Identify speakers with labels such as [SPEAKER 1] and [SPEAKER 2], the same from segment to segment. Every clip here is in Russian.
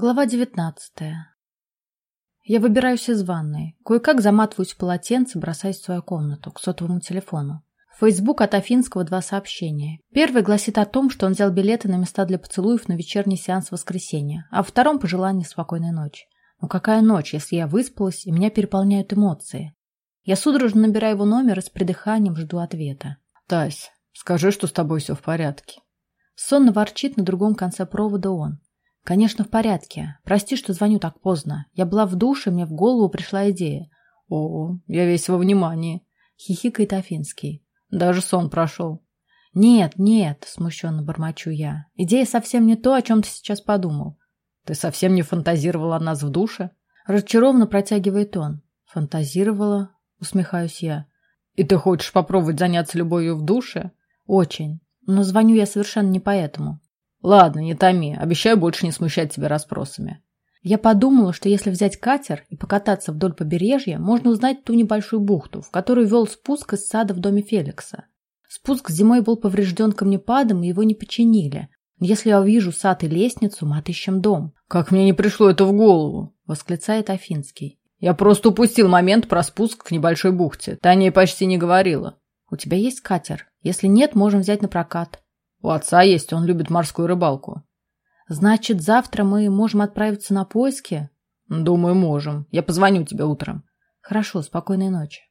[SPEAKER 1] Глава девятнадцатая. Я выбираюсь из ванной. Кое-как заматываюсь в полотенце, бросаюсь в свою комнату, к сотовому телефону. В Facebook от Афинского два сообщения. Первый гласит о том, что он взял билеты на места для поцелуев на вечерний сеанс воскресенья, а втором пожелание спокойной ночи. Но какая ночь, если я выспалась и меня переполняют эмоции? Я судорожно набираю его номер и с придыханием жду ответа.
[SPEAKER 2] «Тась, скажи, что с тобой все в порядке».
[SPEAKER 1] Сонно ворчит на другом конце провода он. «Конечно, в порядке. Прости, что звоню так поздно. Я была в душе, мне в голову пришла идея».
[SPEAKER 2] «О, я весь во внимании», —
[SPEAKER 1] хихикает Афинский.
[SPEAKER 2] «Даже сон прошел».
[SPEAKER 1] «Нет, нет», — смущенно бормочу я. «Идея совсем не то, о чем ты сейчас подумал».
[SPEAKER 2] «Ты совсем не фантазировала о нас в душе?»
[SPEAKER 1] Разочарованно протягивает он. «Фантазировала?» — усмехаюсь я.
[SPEAKER 2] «И ты хочешь попробовать заняться любовью в душе?»
[SPEAKER 1] «Очень. Но звоню я совершенно не поэтому».
[SPEAKER 2] Ладно, не томи. Обещаю больше не смущать тебя расспросами.
[SPEAKER 1] Я подумала, что если взять катер и покататься вдоль побережья, можно узнать ту небольшую бухту, в которую вел спуск из сада в доме Феликса. Спуск зимой был поврежден камнепадом, и его не починили. Но если я увижу сад и лестницу, мы отыщем дом.
[SPEAKER 2] «Как мне не пришло это в голову!» — восклицает Афинский. «Я просто упустил момент про спуск к небольшой бухте. Ней почти не говорила».
[SPEAKER 1] «У тебя есть катер? Если нет, можем взять на прокат».
[SPEAKER 2] У отца есть, он любит морскую рыбалку.
[SPEAKER 1] Значит, завтра мы можем отправиться на поиски?
[SPEAKER 2] Думаю, можем. Я позвоню тебе утром.
[SPEAKER 1] Хорошо, спокойной ночи.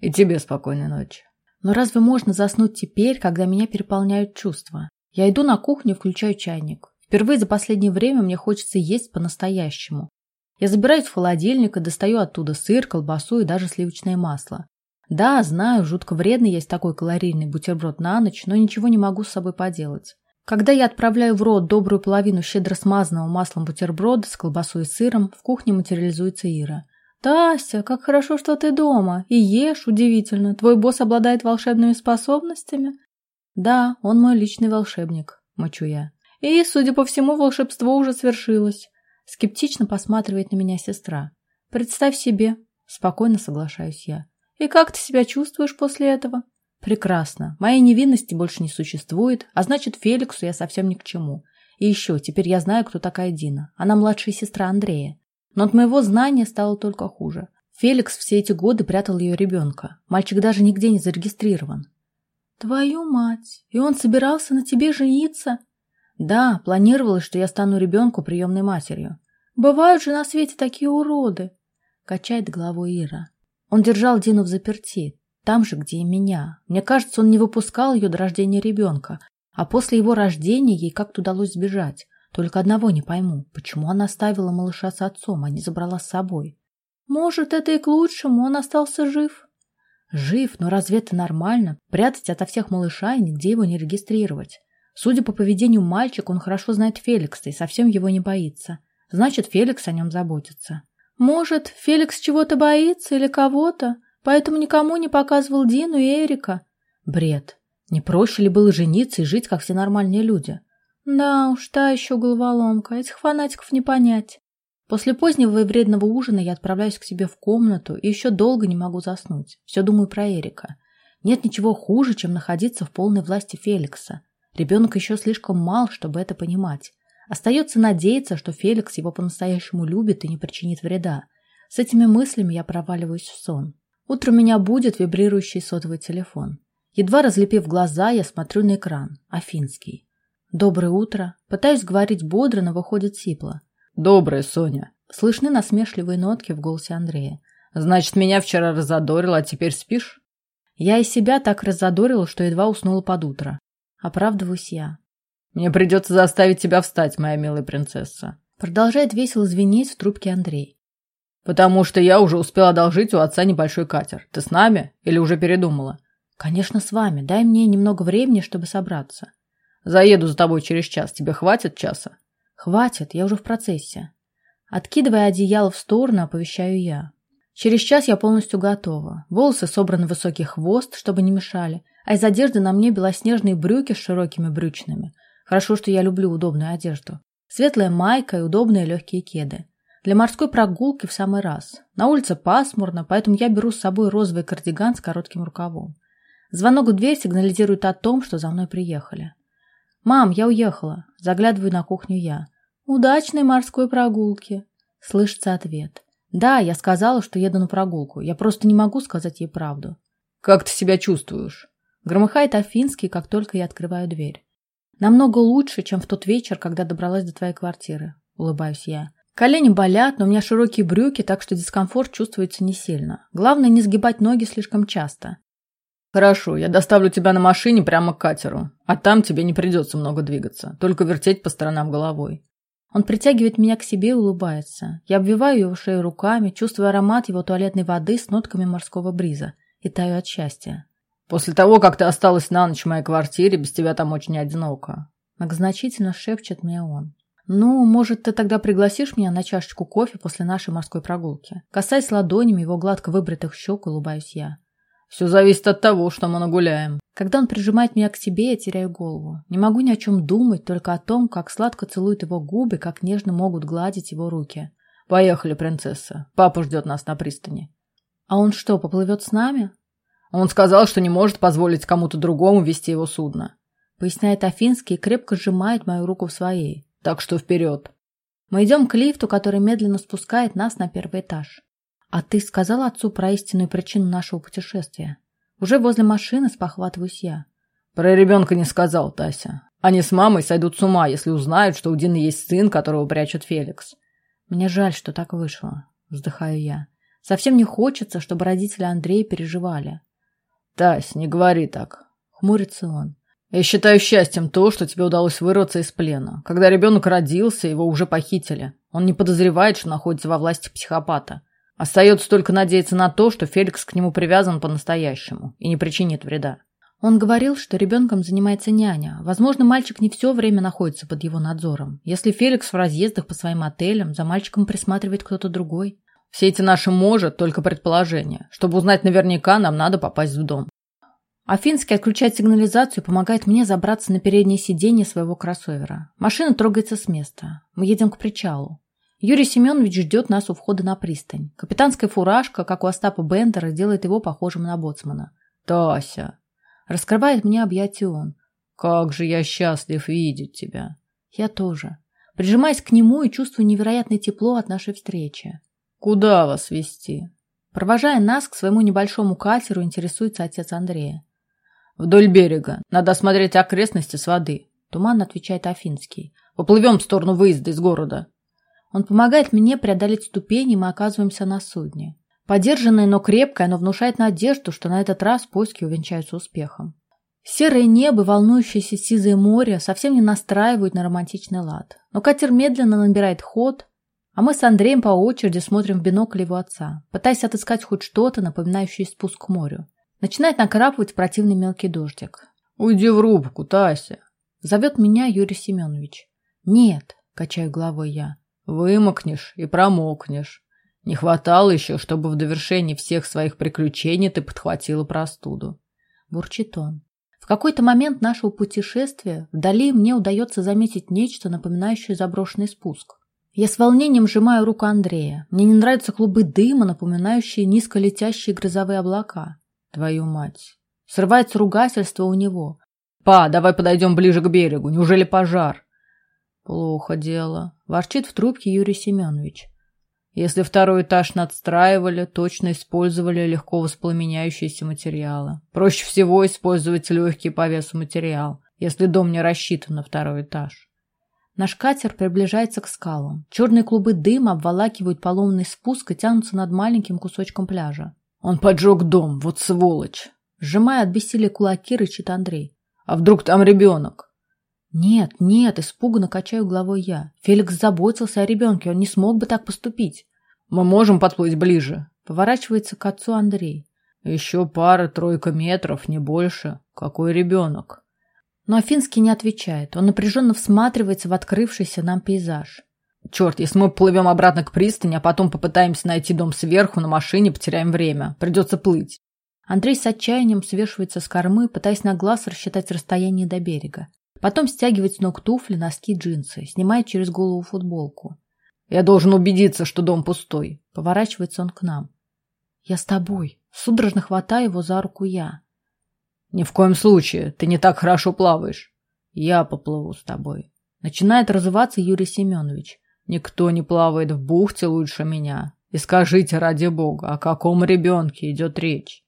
[SPEAKER 2] И тебе спокойной ночи.
[SPEAKER 1] Но разве можно заснуть теперь, когда меня переполняют чувства? Я иду на кухню и включаю чайник. Впервые за последнее время мне хочется есть по-настоящему. Я забираюсь в холодильник и достаю оттуда сыр, колбасу и даже сливочное масло. Да, знаю, жутко вредно есть такой калорийный бутерброд на ночь, но ничего не могу с собой поделать. Когда я отправляю в рот добрую половину щедро смазанного маслом бутерброда с колбасой и сыром, в кухне материализуется Ира. «Тася, как хорошо, что ты дома. И ешь, удивительно. Твой босс обладает волшебными способностями?» «Да, он мой личный волшебник», — мочу я. «И, судя по всему, волшебство уже свершилось». Скептично посматривает на меня сестра. «Представь себе». Спокойно соглашаюсь я. И как ты себя чувствуешь после этого? Прекрасно. Моей невинности больше не существует, а значит, Феликсу я совсем ни к чему. И еще, теперь я знаю, кто такая Дина. Она младшая сестра Андрея. Но от моего знания стало только хуже. Феликс все эти годы прятал ее ребенка. Мальчик даже нигде не зарегистрирован. Твою мать! И он собирался на тебе жениться? Да, планировалось, что я стану ребенку приемной матерью. Бывают же на свете такие уроды. Качает головой Ира. Он держал Дину в заперти, там же, где и меня. Мне кажется, он не выпускал ее до рождения ребенка, а после его рождения ей как-то удалось сбежать. Только одного не пойму, почему она оставила малыша с отцом, а не забрала с собой. Может, это и к лучшему, он остался жив. Жив, но разве это нормально? Прятать ото всех малыша и нигде его не регистрировать. Судя по поведению мальчика, он хорошо знает Феликса и совсем его не боится. Значит, Феликс о нем заботится. Может, Феликс чего-то боится или кого-то, поэтому никому не показывал Дину и Эрика? Бред. Не проще ли было жениться и жить, как все нормальные люди? Да уж, та еще головоломка. Этих фанатиков не понять. После позднего и вредного ужина я отправляюсь к себе в комнату и еще долго не могу заснуть. Все думаю про Эрика. Нет ничего хуже, чем находиться в полной власти Феликса. Ребенок еще слишком мал, чтобы это понимать. Остается надеяться, что Феликс его по-настоящему любит и не причинит вреда. С этими мыслями я проваливаюсь в сон. Утром меня будет вибрирующий сотовый телефон. Едва разлепив глаза, я смотрю на экран. Афинский. «Доброе утро». Пытаюсь говорить бодро, но выходит сипло.
[SPEAKER 2] «Доброе, Соня».
[SPEAKER 1] Слышны насмешливые нотки в голосе Андрея.
[SPEAKER 2] «Значит, меня вчера разодорил, а теперь спишь?»
[SPEAKER 1] Я и себя так разодорила, что едва уснула под утро. Оправдываюсь я.
[SPEAKER 2] Мне придется заставить тебя встать, моя милая принцесса.
[SPEAKER 1] Продолжает весело звенеть в трубке Андрей.
[SPEAKER 2] Потому что я уже успел одолжить у отца небольшой катер. Ты с нами или уже передумала?
[SPEAKER 1] Конечно, с вами. Дай мне немного времени, чтобы собраться.
[SPEAKER 2] Заеду за тобой через час. Тебе хватит часа?
[SPEAKER 1] Хватит, я уже в процессе. Откидывая одеяло в сторону, оповещаю я. Через час я полностью готова. Волосы собраны в высокий хвост, чтобы не мешали, а из одежды на мне белоснежные брюки с широкими брючными – Хорошо, что я люблю удобную одежду. Светлая майка и удобные легкие кеды. Для морской прогулки в самый раз. На улице пасмурно, поэтому я беру с собой розовый кардиган с коротким рукавом. Звонок в дверь сигнализирует о том, что за мной приехали. «Мам, я уехала». Заглядываю на кухню я. Удачной морской прогулки. Слышится ответ. Да, я сказала, что еду на прогулку. Я просто не могу сказать ей правду.
[SPEAKER 2] Как ты себя чувствуешь?
[SPEAKER 1] Громыхает Афинский, как только я открываю дверь. Намного лучше, чем в тот вечер, когда добралась до твоей квартиры. Улыбаюсь я. Колени болят, но у меня широкие брюки, так что дискомфорт чувствуется не сильно. Главное не сгибать ноги слишком часто.
[SPEAKER 2] Хорошо, я доставлю тебя на машине прямо к катеру. А там тебе не придется много двигаться, только вертеть по сторонам головой.
[SPEAKER 1] Он притягивает меня к себе и улыбается. Я обвиваю его шею руками, чувствую аромат его туалетной воды с нотками морского бриза и таю от счастья.
[SPEAKER 2] После того, как ты осталась на ночь в моей квартире, без тебя там очень одиноко.
[SPEAKER 1] Многозначительно шепчет мне он. «Ну, может, ты тогда пригласишь меня на чашечку кофе после нашей морской прогулки?» Касаясь ладонями его гладко выбритых щек, улыбаюсь я.
[SPEAKER 2] «Все зависит от того, что мы нагуляем».
[SPEAKER 1] Когда он прижимает меня к себе, я теряю голову. Не могу ни о чем думать, только о том, как сладко целуют его губы, как нежно могут гладить его руки.
[SPEAKER 2] «Поехали, принцесса. Папа ждет нас на пристани».
[SPEAKER 1] «А он что, поплывет с нами?»
[SPEAKER 2] «Он сказал, что не может позволить кому-то другому вести его судно»,
[SPEAKER 1] поясняет Афинский и крепко сжимает мою руку в своей.
[SPEAKER 2] Так что вперед.
[SPEAKER 1] Мы идем к лифту, который медленно спускает нас на первый этаж. А ты сказал отцу про истинную причину нашего путешествия? Уже возле машины спохватываюсь я.
[SPEAKER 2] Про ребенка не сказал, Тася. Они с мамой сойдут с ума, если узнают, что у Дины есть сын, которого прячет Феликс.
[SPEAKER 1] Мне жаль, что так вышло, вздыхаю я. Совсем не хочется, чтобы родители Андрея переживали.
[SPEAKER 2] Тась, не говори так.
[SPEAKER 1] Хмурится он.
[SPEAKER 2] Я считаю счастьем то, что тебе удалось вырваться из плена. Когда ребенок родился, его уже похитили. Он не подозревает, что находится во власти психопата. Остается только надеяться на то, что Феликс к нему привязан по-настоящему и не причинит вреда.
[SPEAKER 1] Он говорил, что ребенком занимается няня. Возможно, мальчик не все время находится под его надзором. Если Феликс в разъездах по своим отелям, за мальчиком присматривает кто-то другой.
[SPEAKER 2] Все эти наши «может» только предположения. Чтобы узнать наверняка, нам надо попасть в дом.
[SPEAKER 1] Афинский отключает сигнализацию и помогает мне забраться на переднее сиденье своего кроссовера. Машина трогается с места. Мы едем к причалу. Юрий Семенович ждет нас у входа на пристань. Капитанская фуражка, как у Остапа Бендера, делает его похожим на боцмана.
[SPEAKER 2] «Тася!»
[SPEAKER 1] Раскрывает мне объятие он.
[SPEAKER 2] «Как же я счастлив видеть тебя!»
[SPEAKER 1] «Я тоже». Прижимаясь к нему и чувствую невероятное тепло от нашей встречи.
[SPEAKER 2] «Куда вас вести?
[SPEAKER 1] Провожая нас к своему небольшому катеру, интересуется отец Андрея.
[SPEAKER 2] «Вдоль берега. Надо осмотреть окрестности с воды», —
[SPEAKER 1] туманно отвечает Афинский.
[SPEAKER 2] «Поплывем в сторону выезда из города».
[SPEAKER 1] Он помогает мне преодолеть ступени, и мы оказываемся на судне. Подержанное, но крепкое, оно внушает надежду, что на этот раз поиски увенчаются успехом. Серое небо, волнующееся сизое море совсем не настраивают на романтичный лад. Но катер медленно набирает ход, а мы с Андреем по очереди смотрим в бинокль его отца, пытаясь отыскать хоть что-то, напоминающее спуск к морю. Начинает накрапывать противный мелкий дождик.
[SPEAKER 2] «Уйди в рубку, Тася!»
[SPEAKER 1] Зовет меня Юрий Семенович. «Нет», — качаю головой я.
[SPEAKER 2] «Вымокнешь и промокнешь. Не хватало еще, чтобы в довершении всех своих приключений ты подхватила простуду».
[SPEAKER 1] Бурчит он. В какой-то момент нашего путешествия вдали мне удается заметить нечто, напоминающее заброшенный спуск. Я с волнением сжимаю руку Андрея. Мне не нравятся клубы дыма, напоминающие низко летящие грозовые облака.
[SPEAKER 2] Твою мать.
[SPEAKER 1] Срывается ругательство у него.
[SPEAKER 2] Па, давай подойдем ближе к берегу. Неужели пожар?
[SPEAKER 1] Плохо дело. Ворчит в трубке Юрий Семенович.
[SPEAKER 2] Если второй этаж надстраивали, точно использовали легко воспламеняющиеся материалы. Проще всего использовать легкий по весу материал, если дом не рассчитан на второй этаж.
[SPEAKER 1] Наш катер приближается к скалам. Черные клубы дыма обволакивают поломный спуск и тянутся над маленьким кусочком пляжа.
[SPEAKER 2] Он поджег дом, вот сволочь.
[SPEAKER 1] Сжимая от бессилия кулаки, рычит Андрей.
[SPEAKER 2] А вдруг там ребенок?
[SPEAKER 1] Нет, нет, испуганно качаю головой я. Феликс заботился о ребенке, он не смог бы так поступить.
[SPEAKER 2] Мы можем подплыть ближе.
[SPEAKER 1] Поворачивается к отцу Андрей.
[SPEAKER 2] Еще пара-тройка метров, не больше. Какой ребенок?
[SPEAKER 1] Но Афинский не отвечает. Он напряженно всматривается в открывшийся нам пейзаж.
[SPEAKER 2] Черт, если мы плывем обратно к пристани, а потом попытаемся найти дом сверху на машине, потеряем время. Придется плыть.
[SPEAKER 1] Андрей с отчаянием свешивается с кормы, пытаясь на глаз рассчитать расстояние до берега. Потом стягивает с ног туфли, носки, джинсы, снимает через голову футболку.
[SPEAKER 2] «Я должен убедиться, что дом пустой».
[SPEAKER 1] Поворачивается он к нам. «Я с тобой». Судорожно хватаю его за руку я.
[SPEAKER 2] «Ни в коем случае. Ты не так хорошо плаваешь. Я поплыву с тобой».
[SPEAKER 1] Начинает разываться Юрий Семенович.
[SPEAKER 2] Никто не плавает в бухте лучше меня. И скажите, ради бога, о каком ребенке идет речь?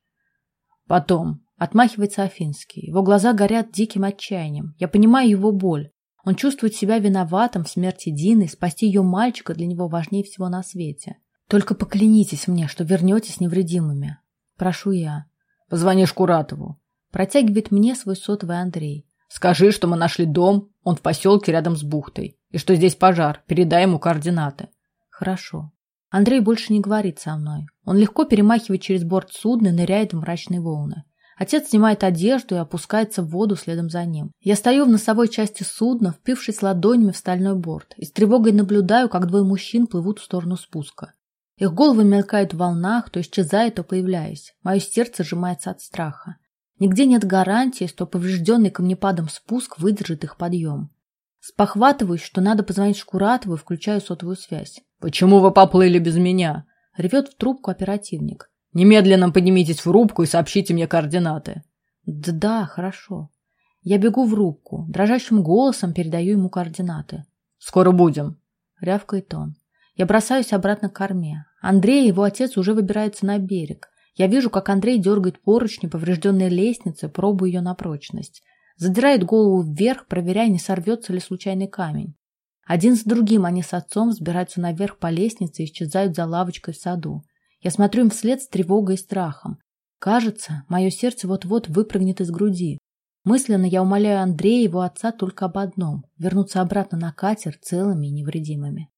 [SPEAKER 1] Потом, отмахивается Афинский. Его глаза горят диким отчаянием. Я понимаю его боль. Он чувствует себя виноватым в смерти Дины, спасти ее мальчика для него важнее всего на свете. Только поклянитесь мне, что вернетесь невредимыми. Прошу я.
[SPEAKER 2] Позвони Шкуратову.
[SPEAKER 1] Протягивает мне свой сотовый Андрей.
[SPEAKER 2] Скажи, что мы нашли дом, он в поселке рядом с бухтой, и что здесь пожар. Передай ему координаты.
[SPEAKER 1] Хорошо. Андрей больше не говорит со мной. Он легко перемахивает через борт судна и ныряет в мрачные волны. Отец снимает одежду и опускается в воду следом за ним. Я стою в носовой части судна, впившись ладонями в стальной борт, и с тревогой наблюдаю, как двое мужчин плывут в сторону спуска. Их головы мелькают в волнах, то исчезая, то появляясь. Мое сердце сжимается от страха. Нигде нет гарантии, что поврежденный камнепадом спуск выдержит их подъем. Спохватываюсь, что надо позвонить Шкуратову и включаю сотовую связь.
[SPEAKER 2] «Почему вы поплыли без меня?»
[SPEAKER 1] Ревет в трубку оперативник.
[SPEAKER 2] «Немедленно поднимитесь в рубку и сообщите мне координаты».
[SPEAKER 1] «Да, хорошо». Я бегу в рубку, дрожащим голосом передаю ему координаты.
[SPEAKER 2] «Скоро будем», —
[SPEAKER 1] рявкает он. Я бросаюсь обратно к корме. Андрей и его отец уже выбираются на берег. Я вижу, как Андрей дергает поручни поврежденной лестницы, пробуя ее на прочность. Задирает голову вверх, проверяя, не сорвется ли случайный камень. Один с другим они с отцом взбираются наверх по лестнице и исчезают за лавочкой в саду. Я смотрю им вслед с тревогой и страхом. Кажется, мое сердце вот-вот выпрыгнет из груди. Мысленно я умоляю Андрея и его отца только об одном – вернуться обратно на катер целыми и невредимыми.